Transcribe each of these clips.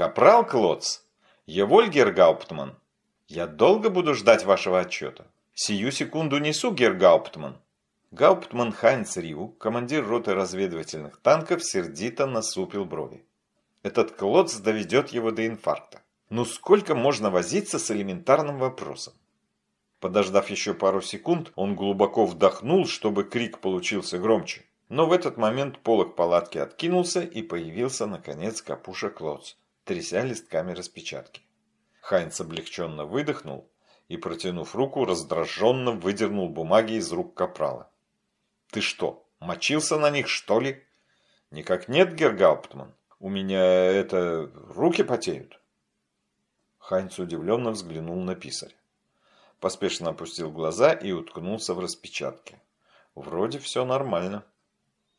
Капрал Клоц? Евольгер Гауптман? Я долго буду ждать вашего отчета. Сию секунду несу, Гер Гауптман. Гауптман Хайнц Риу, командир роты разведывательных танков, сердито насупил брови. Этот Клоц доведет его до инфаркта. Ну сколько можно возиться с элементарным вопросом? Подождав еще пару секунд, он глубоко вдохнул, чтобы крик получился громче. Но в этот момент полог палатки откинулся и появился, наконец, Капуша Клоц, тряся листками распечатки. Хайнц облегченно выдохнул и, протянув руку, раздраженно выдернул бумаги из рук Капрала. «Ты что, мочился на них, что ли?» «Никак нет, Гергауптман. У меня это... руки потеют». Хайнц удивленно взглянул на писаря поспешно опустил глаза и уткнулся в распечатки. Вроде все нормально.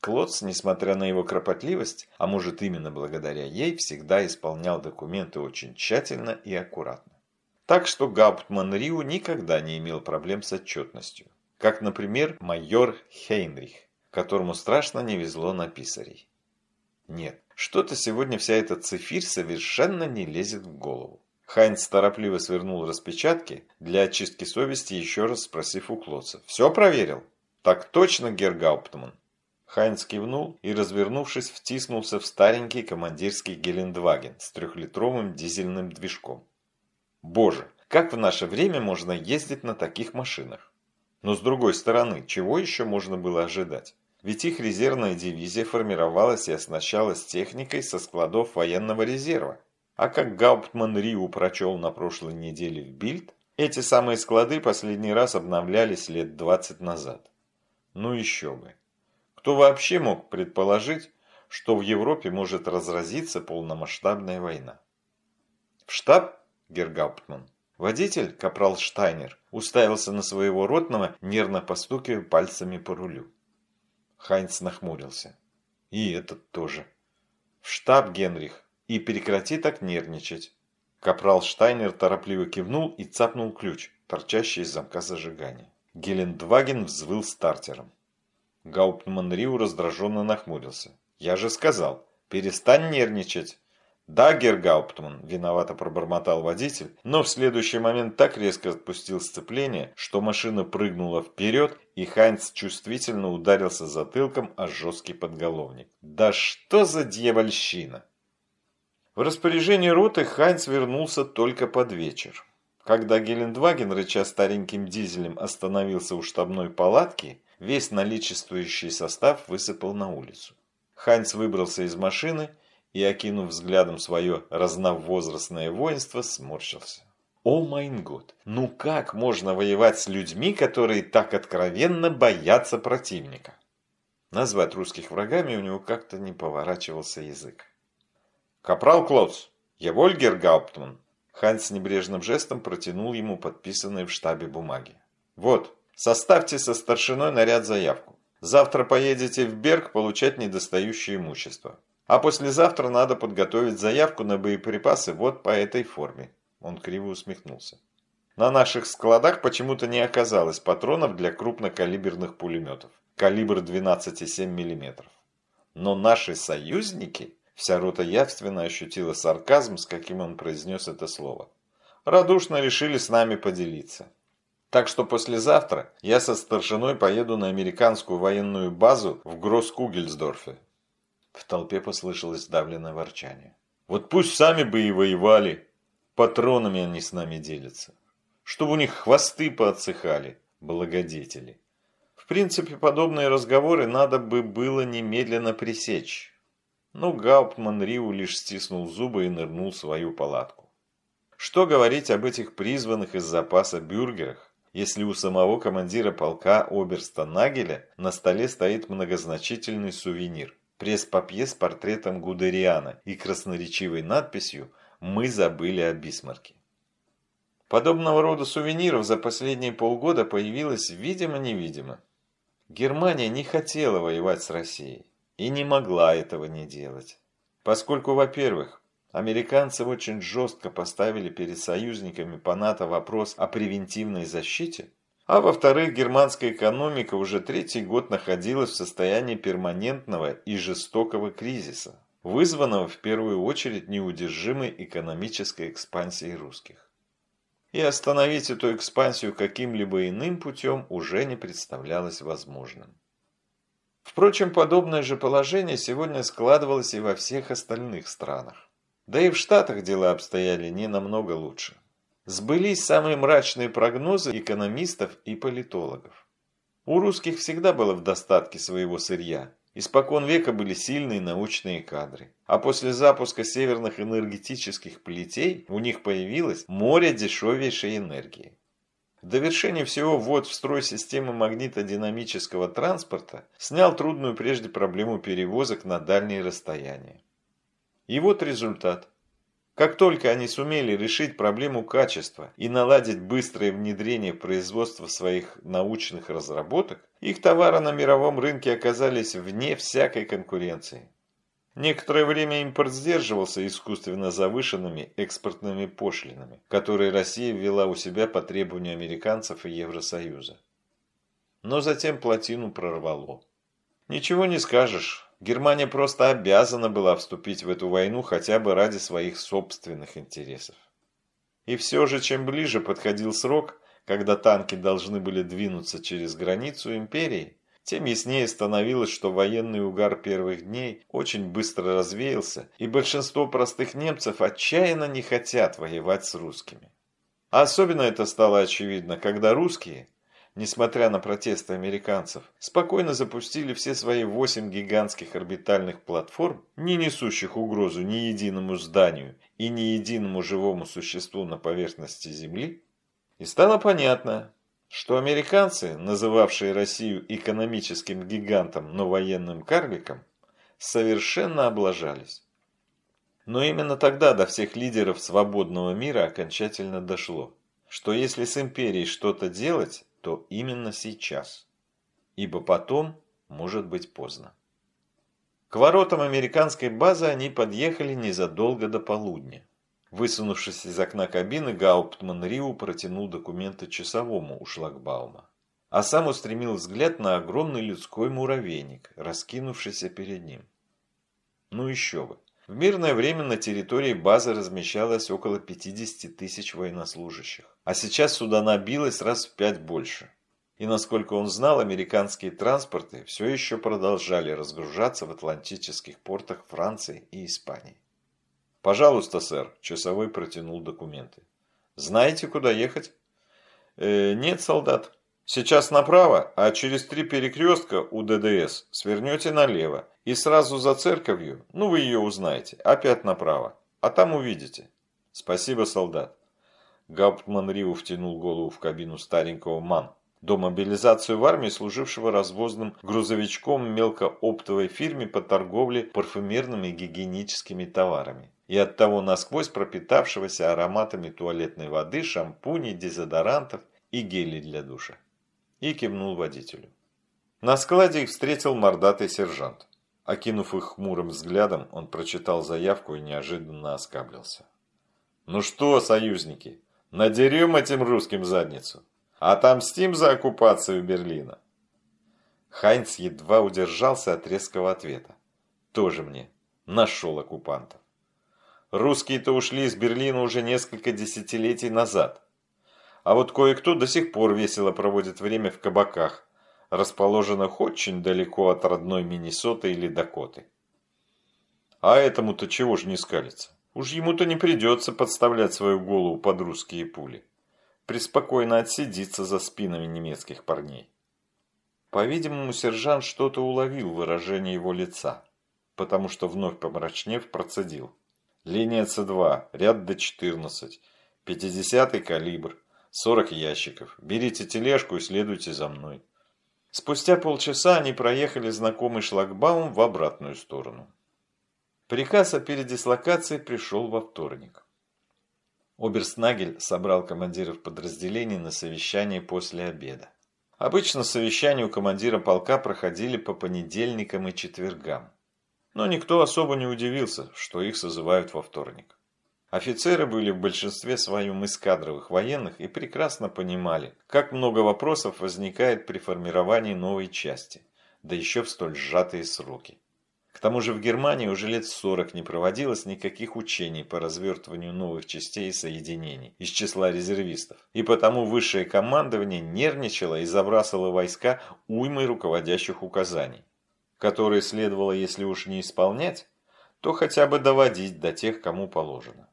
Клодс, несмотря на его кропотливость, а может именно благодаря ей, всегда исполнял документы очень тщательно и аккуратно. Так что Гауптман Риу никогда не имел проблем с отчетностью. Как, например, майор Хейнрих, которому страшно не везло на писарей. Нет, что-то сегодня вся эта цифирь совершенно не лезет в голову. Хайнц торопливо свернул распечатки, для очистки совести еще раз спросив у Клоца. «Все проверил?» «Так точно, Гергауптман». Хайнц кивнул и, развернувшись, втиснулся в старенький командирский Гелендваген с трехлитровым дизельным движком. Боже, как в наше время можно ездить на таких машинах? Но с другой стороны, чего еще можно было ожидать? Ведь их резервная дивизия формировалась и оснащалась техникой со складов военного резерва. А как Гауптман Риу прочел на прошлой неделе в Бильд, эти самые склады последний раз обновлялись лет 20 назад. Ну еще бы. Кто вообще мог предположить, что в Европе может разразиться полномасштабная война? В штаб, Гергауптман, водитель, капрал Штайнер, уставился на своего ротного, нервно постукивая пальцами по рулю. Хайнц нахмурился. И этот тоже. В штаб, Генрих, и прекрати так нервничать. Капрал Штайнер торопливо кивнул и цапнул ключ, торчащий из замка зажигания. Гелендваген взвыл стартером. Гауптман Риу раздраженно нахмурился. «Я же сказал, перестань нервничать!» «Да, Гергауптман», – виновато пробормотал водитель, но в следующий момент так резко отпустил сцепление, что машина прыгнула вперед, и Хайнц чувствительно ударился затылком о жесткий подголовник. «Да что за дьявольщина!» В распоряжении роты Хайнц вернулся только под вечер. Когда Гелендваген, рыча стареньким дизелем, остановился у штабной палатки, весь наличествующий состав высыпал на улицу. Хайнц выбрался из машины и, окинув взглядом свое разновозрастное воинство, сморщился. O mein Gott, ну как можно воевать с людьми, которые так откровенно боятся противника? Назвать русских врагами у него как-то не поворачивался язык. «Капрал Клоц, jawohl, Herr Hauptmann». Ханс небрежным жестом протянул ему подписанные в штабе бумаги. «Вот, составьте со старшиной наряд-заявку. Завтра поедете в Берг получать недостающее имущество. А послезавтра надо подготовить заявку на боеприпасы вот по этой форме». Он криво усмехнулся. На наших складах почему-то не оказалось патронов для крупнокалиберных пулеметов. Калибр 12,7 мм. Но наши союзники Вся рота явственно ощутила сарказм, с каким он произнес это слово. Радушно решили с нами поделиться. Так что послезавтра я со старшиной поеду на американскую военную базу в Гросс-Кугельсдорфе. В толпе послышалось давленное ворчание. Вот пусть сами бы и воевали. Патронами они с нами делятся. Чтобы у них хвосты поотсыхали, благодетели. В принципе, подобные разговоры надо бы было немедленно пресечь. Но Гауптман Риу лишь стиснул зубы и нырнул в свою палатку. Что говорить об этих призванных из запаса бюргерах, если у самого командира полка Оберста Нагеля на столе стоит многозначительный сувенир – пресс-папье с портретом Гудериана и красноречивой надписью «Мы забыли о Бисмарке». Подобного рода сувениров за последние полгода появилось видимо-невидимо. Германия не хотела воевать с Россией и не могла этого не делать. Поскольку, во-первых, американцы очень жестко поставили перед союзниками по НАТО вопрос о превентивной защите, а во-вторых, германская экономика уже третий год находилась в состоянии перманентного и жестокого кризиса. вызванного в первую очередь неудержимой экономической экспансией русских. И остановить эту экспансию каким-либо иным путем уже не представлялось возможным. Впрочем, подобное же положение сегодня складывалось и во всех остальных странах. Да и в Штатах дела обстояли не намного лучше. Сбылись самые мрачные прогнозы экономистов и политологов. У русских всегда было в достатке своего сырья. Испокон века были сильные научные кадры. А после запуска северных энергетических плетей у них появилось море дешевейшей энергии. В довершение всего ввод в строй системы магнитодинамического транспорта снял трудную прежде проблему перевозок на дальние расстояния. И вот результат. Как только они сумели решить проблему качества и наладить быстрое внедрение производства своих научных разработок, их товары на мировом рынке оказались вне всякой конкуренции. Некоторое время импорт сдерживался искусственно завышенными экспортными пошлинами, которые Россия ввела у себя по требованию американцев и Евросоюза. Но затем плотину прорвало. Ничего не скажешь, Германия просто обязана была вступить в эту войну хотя бы ради своих собственных интересов. И все же, чем ближе подходил срок, когда танки должны были двинуться через границу империи, тем яснее становилось, что военный угар первых дней очень быстро развеялся, и большинство простых немцев отчаянно не хотят воевать с русскими. А особенно это стало очевидно, когда русские, несмотря на протесты американцев, спокойно запустили все свои восемь гигантских орбитальных платформ, не несущих угрозу ни единому зданию и ни единому живому существу на поверхности Земли, и стало понятно, что американцы, называвшие Россию экономическим гигантом, но военным карликом, совершенно облажались. Но именно тогда до всех лидеров свободного мира окончательно дошло, что если с империей что-то делать, то именно сейчас, ибо потом может быть поздно. К воротам американской базы они подъехали незадолго до полудня. Высунувшись из окна кабины, Гауптман Риу протянул документы часовому у шлагбаума, а сам устремил взгляд на огромный людской муравейник, раскинувшийся перед ним. Ну еще бы. В мирное время на территории базы размещалось около 50 тысяч военнослужащих, а сейчас сюда набилось раз в пять больше. И насколько он знал, американские транспорты все еще продолжали разгружаться в атлантических портах Франции и Испании. «Пожалуйста, сэр», – часовой протянул документы. «Знаете, куда ехать?» э, «Нет, солдат. Сейчас направо, а через три перекрестка у ДДС свернете налево и сразу за церковью, ну вы ее узнаете, опять направо. А там увидите. Спасибо, солдат. Гауптман Риу втянул голову в кабину старенького МАН. До мобилизации в армии, служившего развозным грузовичком мелкооптовой фирме по торговле парфюмерными гигиеническими товарами. И оттого насквозь пропитавшегося ароматами туалетной воды, шампуней, дезодорантов и гелей для душа. И кивнул водителю. На складе их встретил мордатый сержант. Окинув их хмурым взглядом, он прочитал заявку и неожиданно оскаблился. «Ну что, союзники, надерем этим русским задницу? Отомстим за оккупацию Берлина?» Хайнц едва удержался от резкого ответа. «Тоже мне. Нашел оккупантов. Русские-то ушли из Берлина уже несколько десятилетий назад. А вот кое-кто до сих пор весело проводит время в кабаках, расположенных очень далеко от родной Миннесоты или Дакоты. А этому-то чего ж не скалится? Уж ему-то не придется подставлять свою голову под русские пули. Преспокойно отсидится за спинами немецких парней. По-видимому, сержант что-то уловил в выражении его лица, потому что вновь помрачнев процедил. Линия С2, ряд Д14, 50-й калибр, 40 ящиков. Берите тележку и следуйте за мной. Спустя полчаса они проехали знакомый шлагбаум в обратную сторону. Приказ о передислокации пришел во вторник. Оберстнагель собрал командиров подразделений на совещание после обеда. Обычно совещания у командира полка проходили по понедельникам и четвергам. Но никто особо не удивился, что их созывают во вторник. Офицеры были в большинстве своем из кадровых военных и прекрасно понимали, как много вопросов возникает при формировании новой части, да еще в столь сжатые сроки. К тому же в Германии уже лет 40 не проводилось никаких учений по развертыванию новых частей и соединений из числа резервистов. И потому высшее командование нервничало и забрасывало войска уймой руководящих указаний, которые следовало, если уж не исполнять, то хотя бы доводить до тех, кому положено.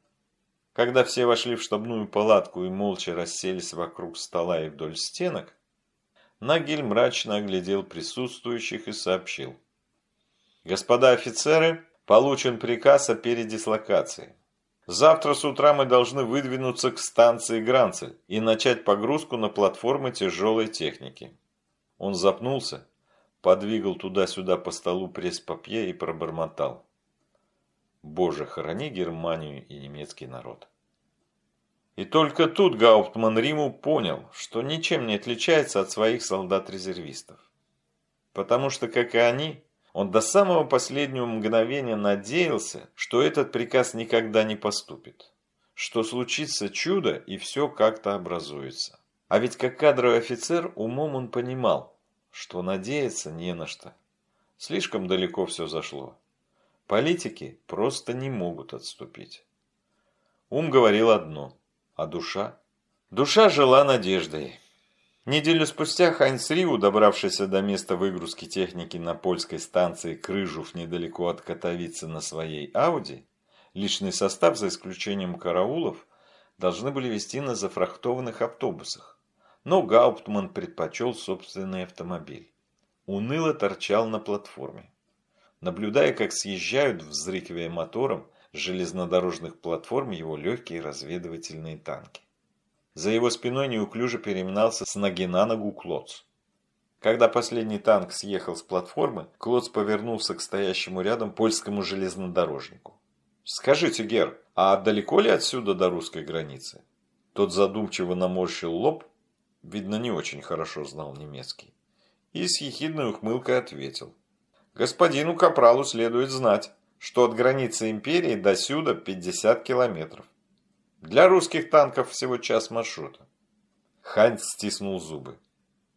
Когда все вошли в штабную палатку и молча расселись вокруг стола и вдоль стенок, Нагель мрачно оглядел присутствующих и сообщил. «Господа офицеры, получен приказ о передислокации. Завтра с утра мы должны выдвинуться к станции Гранцель и начать погрузку на платформы тяжелой техники». Он запнулся, подвигал туда-сюда по столу пресс-папье и пробормотал. «Боже, храни Германию и немецкий народ». И только тут Гауптман Риму понял, что ничем не отличается от своих солдат-резервистов. Потому что, как и они, он до самого последнего мгновения надеялся, что этот приказ никогда не поступит. Что случится чудо и все как-то образуется. А ведь как кадровый офицер умом он понимал, что надеяться не на что. Слишком далеко все зашло. Политики просто не могут отступить. Ум говорил одно – а душа? Душа жила надеждой. Неделю спустя Хайнц Риу, добравшийся до места выгрузки техники на польской станции Крыжув недалеко от Катовицы на своей Ауди, личный состав, за исключением караулов, должны были вести на зафрахтованных автобусах. Но Гауптман предпочел собственный автомобиль. Уныло торчал на платформе. Наблюдая, как съезжают, взрыкивая мотором, железнодорожных платформ его легкие разведывательные танки. За его спиной неуклюже переминался с ноги на ногу Клоц. Когда последний танк съехал с платформы, Клоц повернулся к стоящему рядом польскому железнодорожнику. «Скажите, Гер, а далеко ли отсюда до русской границы?» Тот задумчиво наморщил лоб, видно, не очень хорошо знал немецкий, и с ехидной ухмылкой ответил. «Господину Капралу следует знать, что от границы империи до сюда 50 километров. Для русских танков всего час маршрута. Ханс стиснул зубы.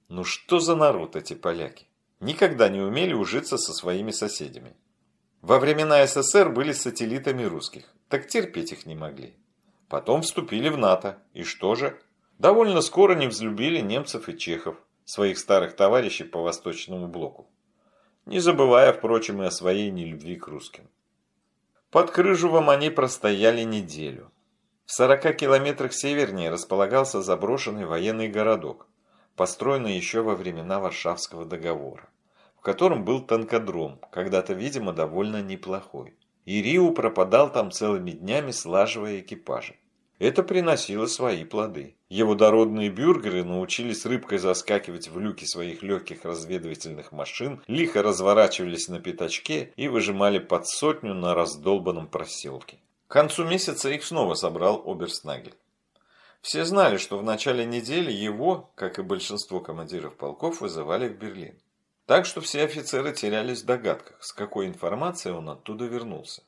Ну что за народ эти поляки? Никогда не умели ужиться со своими соседями. Во времена СССР были сателлитами русских, так терпеть их не могли. Потом вступили в НАТО, и что же? Довольно скоро не взлюбили немцев и чехов, своих старых товарищей по Восточному блоку не забывая, впрочем, и о своей нелюбви к русским. Под Крыжевом они простояли неделю. В 40 километрах севернее располагался заброшенный военный городок, построенный еще во времена Варшавского договора, в котором был танкодром, когда-то, видимо, довольно неплохой. И Риу пропадал там целыми днями, слаживая экипажи. Это приносило свои плоды. Его дородные бюргеры научились рыбкой заскакивать в люки своих легких разведывательных машин, лихо разворачивались на пятачке и выжимали под сотню на раздолбанном проселке. К концу месяца их снова собрал Оберснагель. Все знали, что в начале недели его, как и большинство командиров полков, вызывали в Берлин. Так что все офицеры терялись в догадках, с какой информацией он оттуда вернулся.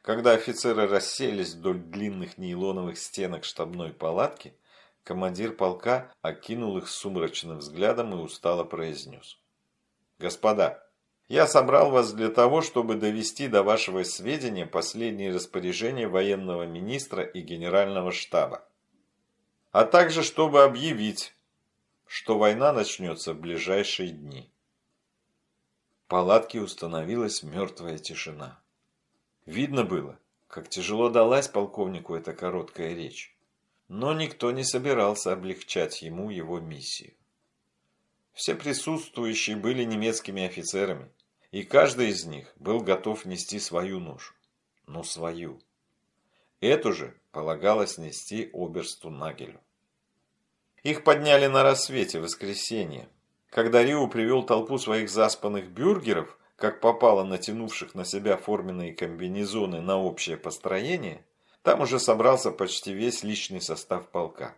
Когда офицеры расселись вдоль длинных нейлоновых стенок штабной палатки, командир полка окинул их сумрачным взглядом и устало произнес. «Господа, я собрал вас для того, чтобы довести до вашего сведения последние распоряжения военного министра и генерального штаба, а также чтобы объявить, что война начнется в ближайшие дни». В палатке установилась мертвая тишина. Видно было, как тяжело далась полковнику эта короткая речь. Но никто не собирался облегчать ему его миссию. Все присутствующие были немецкими офицерами, и каждый из них был готов нести свою ношу. Но свою. Эту же полагалось нести оберсту Нагелю. Их подняли на рассвете в воскресенье, когда Риу привел толпу своих заспанных бюргеров как попало натянувших на себя форменные комбинезоны на общее построение, там уже собрался почти весь личный состав полка.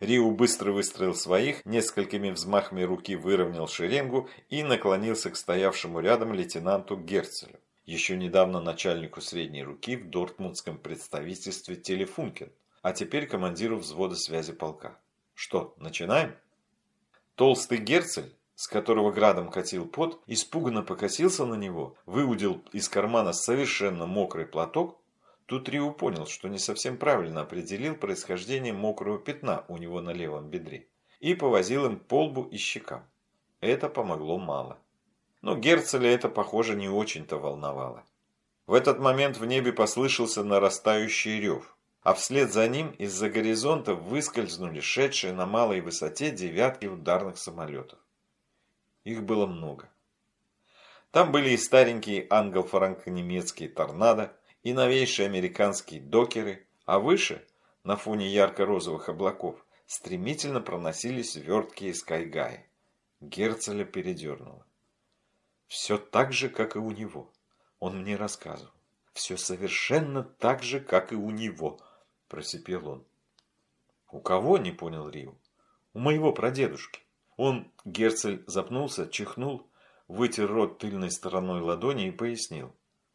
Риу быстро выстроил своих, несколькими взмахами руки выровнял шеренгу и наклонился к стоявшему рядом лейтенанту Герцелю, еще недавно начальнику средней руки в Дортмундском представительстве Телефункен, а теперь командиру взвода связи полка. Что, начинаем? Толстый Герцель с которого градом катил пот, испуганно покосился на него, выудил из кармана совершенно мокрый платок. Тут Риу понял, что не совсем правильно определил происхождение мокрого пятна у него на левом бедре и повозил им по лбу и щекам. Это помогло мало. Но Герцеля это, похоже, не очень-то волновало. В этот момент в небе послышался нарастающий рев, а вслед за ним из-за горизонта выскользнули шедшие на малой высоте девятки ударных самолетов. Их было много. Там были и старенькие англо-франко-немецкие торнадо, и новейшие американские докеры, а выше, на фоне ярко-розовых облаков, стремительно проносились верткие скайгаи. Герцеля передернуло. Все так же, как и у него. Он мне рассказывал. Все совершенно так же, как и у него, просипел он. У кого, не понял Рио? У моего прадедушки. Он, Герцель, запнулся, чихнул, вытер рот тыльной стороной ладони и пояснил.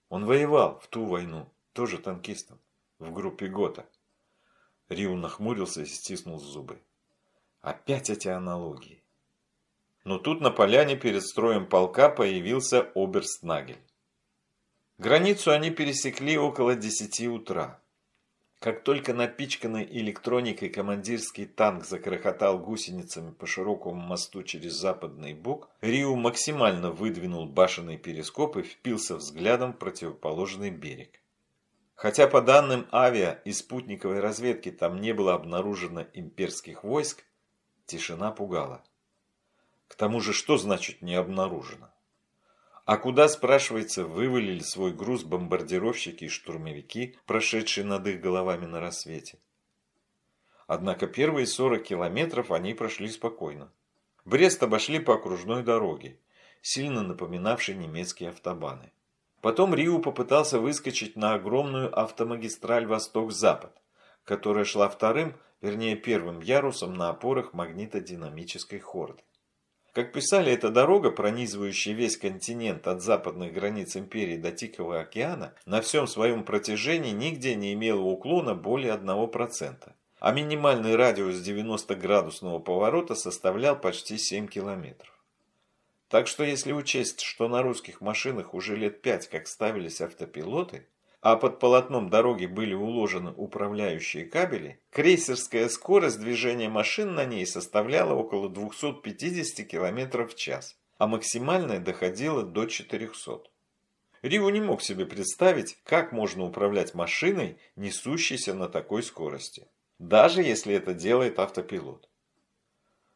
Он воевал в ту войну, тоже танкистом, в группе ГОТА. Риу нахмурился и стиснул зубы. Опять эти аналогии. Но тут на поляне перед строем полка появился оберстнагель. Границу они пересекли около 10 утра. Как только напичканный электроникой командирский танк закрохотал гусеницами по широкому мосту через западный бок, Риу максимально выдвинул башенный перископ и впился взглядом в противоположный берег. Хотя по данным авиа и спутниковой разведки там не было обнаружено имперских войск, тишина пугала. К тому же, что значит не обнаружено? А куда, спрашивается, вывалили свой груз бомбардировщики и штурмовики, прошедшие над их головами на рассвете? Однако первые 40 километров они прошли спокойно. Брест обошли по окружной дороге, сильно напоминавшей немецкие автобаны. Потом Риу попытался выскочить на огромную автомагистраль Восток-Запад, которая шла вторым, вернее первым ярусом на опорах магнитодинамической хорды. Как писали, эта дорога, пронизывающая весь континент от западных границ империи до Тихого океана, на всем своем протяжении нигде не имела уклона более 1%, а минимальный радиус 90-градусного поворота составлял почти 7 километров. Так что если учесть, что на русских машинах уже лет 5 как ставились автопилоты, а под полотном дороги были уложены управляющие кабели, крейсерская скорость движения машин на ней составляла около 250 км в час, а максимальная доходила до 400. Рио не мог себе представить, как можно управлять машиной, несущейся на такой скорости, даже если это делает автопилот.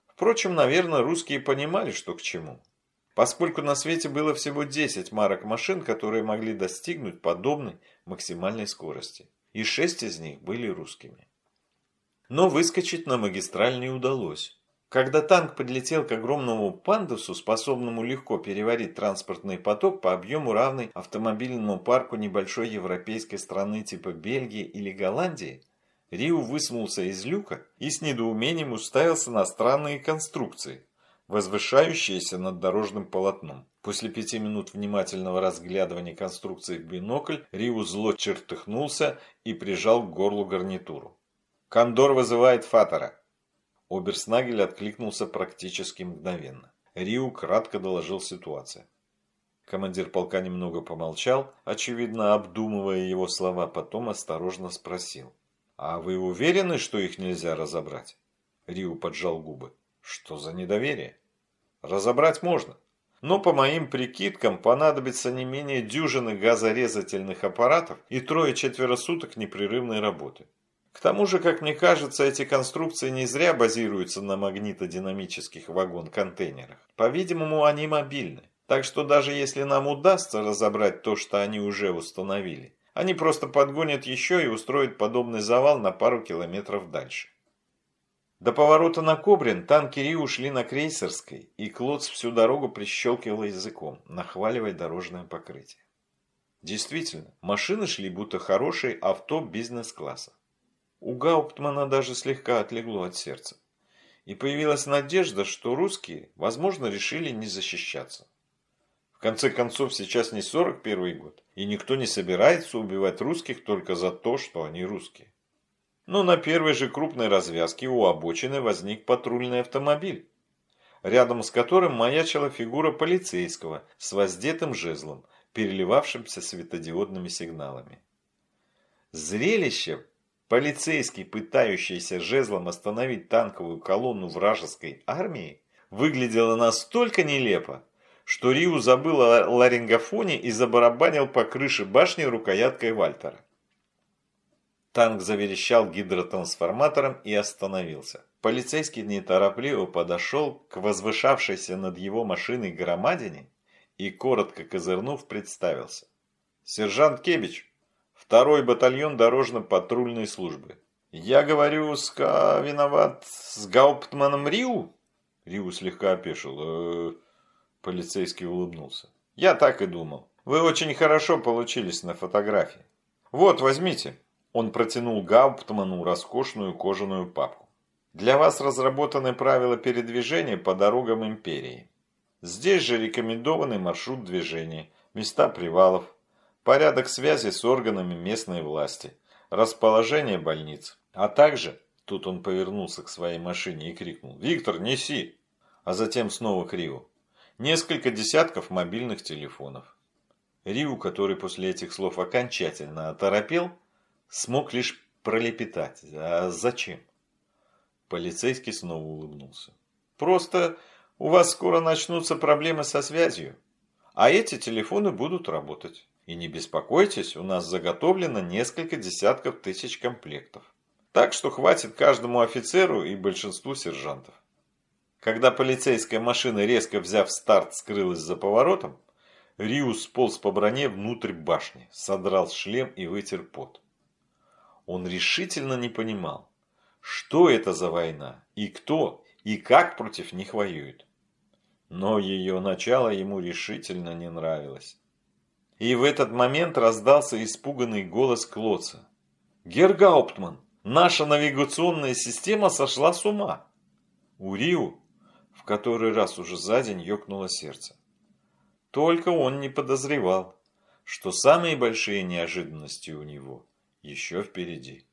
Впрочем, наверное, русские понимали, что к чему поскольку на свете было всего 10 марок машин, которые могли достигнуть подобной максимальной скорости, и 6 из них были русскими. Но выскочить на магистраль не удалось. Когда танк подлетел к огромному пандусу, способному легко переварить транспортный поток по объему равный автомобильному парку небольшой европейской страны типа Бельгии или Голландии, Риу высунулся из люка и с недоумением уставился на странные конструкции, возвышающиеся над дорожным полотном. После пяти минут внимательного разглядывания конструкции в бинокль, Риу зло чертыхнулся и прижал к горлу гарнитуру. «Кондор вызывает Фатора!» Оберснагель откликнулся практически мгновенно. Риу кратко доложил ситуацию. Командир полка немного помолчал, очевидно обдумывая его слова, потом осторожно спросил. «А вы уверены, что их нельзя разобрать?» Риу поджал губы. «Что за недоверие?» Разобрать можно. Но по моим прикидкам понадобится не менее дюжины газорезательных аппаратов и трое-четверо суток непрерывной работы. К тому же, как мне кажется, эти конструкции не зря базируются на магнитодинамических вагон-контейнерах. По-видимому, они мобильны. Так что даже если нам удастся разобрать то, что они уже установили, они просто подгонят еще и устроят подобный завал на пару километров дальше. До поворота на Кобрин танки Риу ушли на Крейсерской, и Клоц всю дорогу прищелкивал языком, нахваливая дорожное покрытие. Действительно, машины шли будто хорошие авто бизнес-класса. У Гауптмана даже слегка отлегло от сердца. И появилась надежда, что русские, возможно, решили не защищаться. В конце концов, сейчас не 41 год, и никто не собирается убивать русских только за то, что они русские. Но на первой же крупной развязке у обочины возник патрульный автомобиль. рядом с которым маячила фигура полицейского с воздетым жезлом, переливавшимся светодиодными сигналами. Зрелище, полицейский, пытающийся жезлом остановить танковую колонну вражеской армии, выглядело настолько нелепо, что Риу забыл о ларингофоне и забарабанил по крыше башни рукояткой Вальтера. Танк заверещал гидротрансформатором и остановился. Полицейский неторопливо подошел к возвышавшейся над его машиной громадине и, коротко козырнув, представился. «Сержант Кебич, второй батальон дорожно-патрульной службы. Я говорю, ска виноват с Гауптманом Риу?» Риу слегка опешил. «Э -э Полицейский улыбнулся. «Я так и думал. Вы очень хорошо получились на фотографии. Вот, возьмите». Он протянул Гауптману роскошную кожаную папку. Для вас разработаны правила передвижения по дорогам империи. Здесь же рекомендованный маршрут движения, места привалов, порядок связи с органами местной власти, расположение больниц, а также, тут он повернулся к своей машине и крикнул «Виктор, неси!», а затем снова к Риу. Несколько десятков мобильных телефонов. Риу, который после этих слов окончательно оторопел, смог лишь пролепетать. А зачем? Полицейский снова улыбнулся. Просто у вас скоро начнутся проблемы со связью, а эти телефоны будут работать. И не беспокойтесь, у нас заготовлено несколько десятков тысяч комплектов. Так что хватит каждому офицеру и большинству сержантов. Когда полицейская машина, резко взяв старт, скрылась за поворотом, Риус сполз по броне внутрь башни, содрал шлем и вытер пот. Он решительно не понимал, что это за война, и кто, и как против них воюет. Но ее начало ему решительно не нравилось. И в этот момент раздался испуганный голос Клоца. «Гергауптман, наша навигационная система сошла с ума!» У Риу в который раз уже за день ёкнуло сердце. Только он не подозревал, что самые большие неожиданности у него – еще впереди.